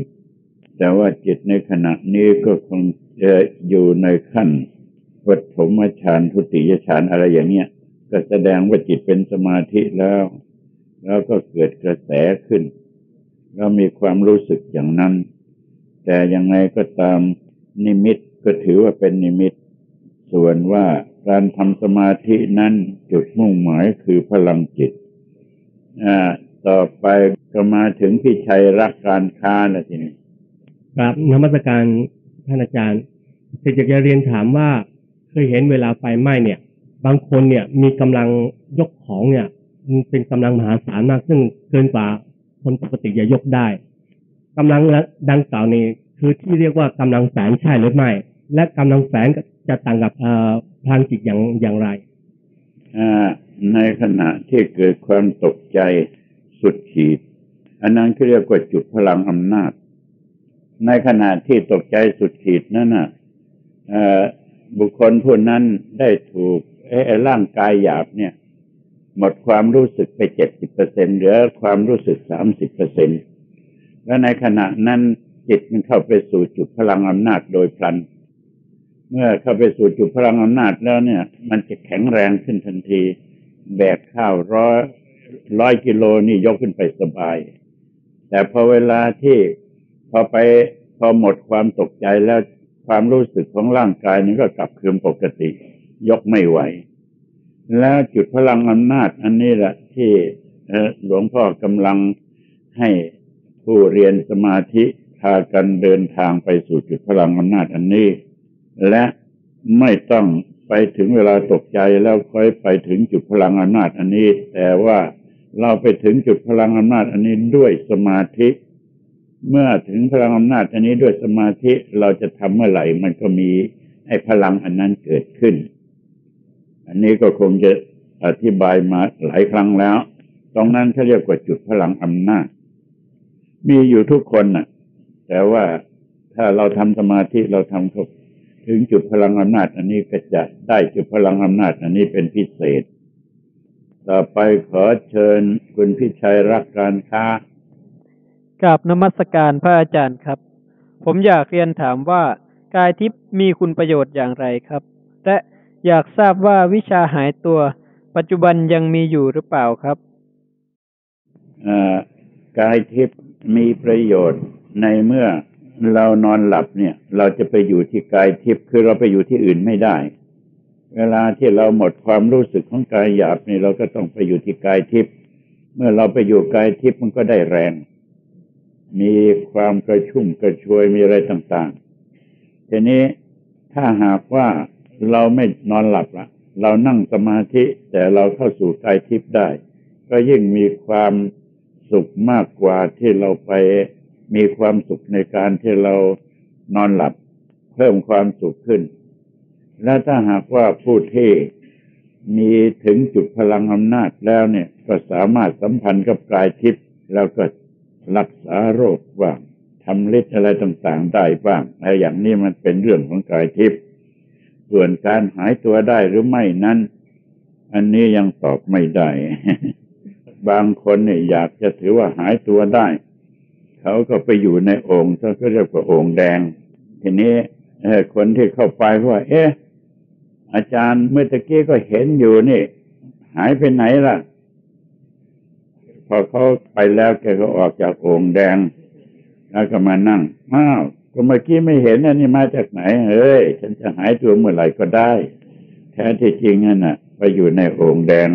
แต่ว่าจิตในขณะนี้ก็คงจะอยู่ในขั้นปฐมฌานทุติยฌานอะไรอย่างเงี้ยก็แสดงว่าจิตเป็นสมาธิแล้ว แล้วก็เกิดกระแสขึ้น แล้วมีความรู้สึกอย่างนั้น แต่ยังไงก็ตามนิมิตก็ถือว่าเป็นนิมิต ส่วนว่าการทำสมาธินั้นจุดมุ่งหมายคือพลังจิตต่อไปก็มาถึงพี่ชัยรักการค้าแล้วทีนี้ครับนมัสการท่านอาจารย์จะจะเรียนถามว่าเคยเห็นเวลาไฟไหม้เนี่ย บางคนเนี่ยมีกำลังยกของเนี่ยเป็นกำลังมหาศาลมาก ซึ่งเกินกว่าคนปกติจะยกได้กำลังดังกล่าวนี้คือที่เรียกว่ากำลังแสนใช่หรือไม่ และกำลังแสนจะต่างกับ พลังจิตอย่างอย่างไรในขณะที่เกิดความตกใจสุดขีด อันนั้นคือเรียกว่าจุดพลังอำนาจ ในขณะที่ตกใจสุดขีดนั้นน่ะบุคคลผู้นั้นได้ถูกร่างกายหยาบเนี่ย หมดความรู้สึกไปเจ็ดสิบเปอร์เซ็นเหลือความรู้สึกสามสิบเปอร์เซ็นแล้วในขณะนั้นจิตมันเข้าไปสู่จุดพลังอำนาจโดยพลันเเมื่อเข้าไปสู่จุดพลังอำนาจแล้วเนี่ย มันจะแข็งแรงขึ้นทันที แบกข้าวร้อยร้อยกิโลนี่ยกขึ้นไปสบาย แต่พอเวลาที่พอไปพอหมดความตกใจแล้วความรู้สึกของร่างกายนี้ก็กลับคืนปกติ ยกไม่ไหว แล้วจุดพลังอำนาจ อันนี้แหละที่หลวงพ่อกำลังให้ผู้เรียนสมาธิพากันเดินทางไปสู่จุดพลังอำนาจอันนี้ และไม่ต้องไปถึงเวลาตกใจแล้วค่อยไปถึงจุดพลังอำนาจอันนี้ แต่ว่าเราไปถึงจุดพลังอำนาจอันนี้ด้วยสมาธิ เมื่อถึงพลังอำนาจอันนี้ด้วยสมาธิเราจะทำเมื่อไหร่ มันก็มีให้พลังอันนั้นเกิดขึ้น อันนี้ก็คงจะอธิบายมาหลายครั้งแล้ว ตรงนั้นเขาเรียกว่าจุดพลังอำนาจ มีอยู่ทุกคนน่ะ แต่ว่าถ้าเราทำสมาธิเราทำ ถึงจุดพลังอำนาจอันนี้ก็จะได้จุดพลังอำนาจอันนี้เป็นพิเศษ ต่อไปขอเชิญคุณพิชัยรักการค้ากราบนมัสการพระอาจารย์ครับ ผมอยากเรียนถามว่ากายทิพย์มีคุณประโยชน์อย่างไรครับ และอยากทราบว่าวิชาหายตัว ปัจจุบันยังมีอยู่หรือเปล่าครับกายทิพย์มีประโยชน์ในเมื่อ เรานอนหลับเนี่ย เราจะไปอยู่ที่กายทิพย์คือเราไปอยู่ที่อื่นไม่ได้ เวลาที่เราหมดความรู้สึกของกายหยาบนี่เราก็ต้องไปอยู่ที่กายทิพย์เมื่อเราไปอยู่กายทิพย์มันก็ได้แรง มีความกระชุ่มกระชวยมีอะไรต่างๆทีนี้ถ้าหากว่าเราไม่นอนหลับละเรานั่งสมาธิแต่เราเข้าสู่กายทิพย์ได้ ก็ยิ่งมีความสุขมากกว่าที่เราไป มีความสุขในการที่เรานอนหลับเพิ่มความสุขขึ้น และถ้าหากว่าผู้ที่มีถึงจุดพลังอำนาจแล้วเนี่ย ก็สามารถสัมพันธ์กับกายทิพย์แล้วก็รักษาโรคบ้างทำฤทธิ์อะไรต่างๆได้บ้างอะไรอย่างนี้มันเป็นเรื่องของกายทิพย์ส่วนการหายตัวได้หรือไม่นั้น อันนี้ยังตอบไม่ได้ บางคนเนี่ยอยากจะถือว่าหายตัวได้ เขาก็ไปอยู่ในโอ่งเขาก็เรียกว่าโอ่งแดง ทีนี้คนที่เข้าไปว่า เอ๊ะ อาจารย์เมื่อตะกี้ก็เห็นอยู่นี่ หายไปไหนล่ะ พอเขาไปแล้วแกก็ออกจากโอ่งแดง แล้วก็มานั่งอ้าวก็เมื่อกี้ไม่เห็นอันนี้มาจากไหนเฮ้ยฉันจะหายตัวเมื่อไหร่ก็ได้ แท้ที่จริงนั่นน่ะ ไปอยู่ในโอ่งแดง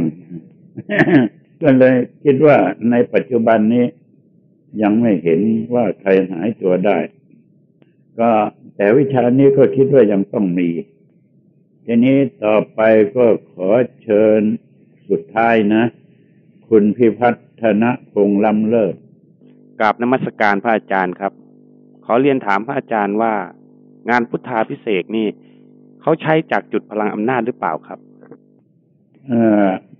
ก็เลยคิดว่าในปัจจุบันนี้ ยังไม่เห็นว่าใครหายตัวได้ ก็แต่วิชานี้ก็คิดว่ายังต้องมี ทีนี้ต่อไปก็ขอเชิญสุดท้ายนะ คุณพิพัฒนพงษ์ล้ำเลิศกราบนมัสการพระอาจารย์ครับ ขอเรียนถามพระอาจารย์ว่า งานพุทธาพิเศษนี่ เขาใช้จากจุดพลังอำนาจหรือเปล่าครับ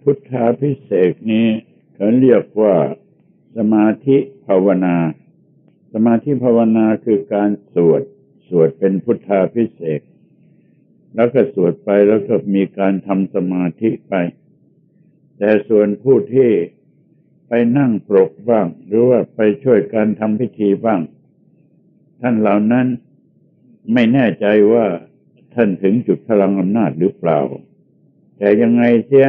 พุทธาพิเศษนี้เขาเรียกว่า สมาธิภาวนา สมาธิภาวนาคือการสวด สวดเป็นพุทธาพิเศษ แล้วก็สวดไปแล้วก็มีการทำสมาธิไป แต่ส่วนผู้ที่ไปนั่งปรกบ้าง หรือว่าไปช่วยการทำพิธีบ้าง ท่านเหล่านั้นไม่แน่ใจว่าท่านถึงจุดพลังอำนาจหรือเปล่า แต่ยังไงเสีย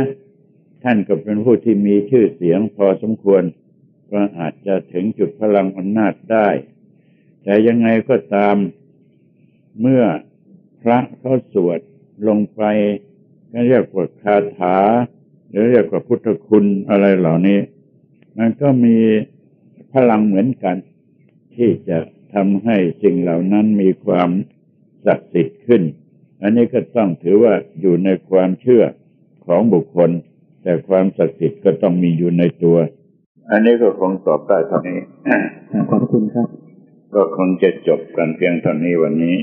ท่านก็เป็นผู้ที่มีชื่อเสียงพอสมควร ก็อาจจะถึงจุดพลังอำนาจได้ แต่ยังไงก็ตามเมื่อพระเขาสวดลงไปก็เรียกว่าคาถา หรือเรียกว่าพุทธคุณอะไรเหล่านี้ มันก็มีพลังเหมือนกัน ที่จะทำให้สิ่งเหล่านั้นมีความศักดิ์สิทธิ์ขึ้น อันนี้ก็ต้องถือว่าอยู่ในความเชื่อของบุคคล แต่ความศักดิ์สิทธิ์ก็ต้องมีอยู่ในตัว อันนี้ก็คงตอบได้เท่านี้ขอบคุณครับ ก็คงจะจบกันเพียงเท่านี้วันนี้